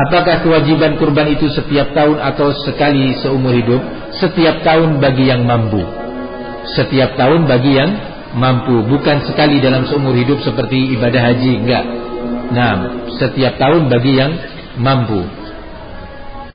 Apakah kewajiban kurban itu setiap tahun atau sekali seumur hidup? Setiap tahun bagi yang mampu. Setiap tahun bagi yang mampu, bukan sekali dalam seumur hidup seperti ibadah haji, enggak. Nah, setiap tahun bagi yang mampu.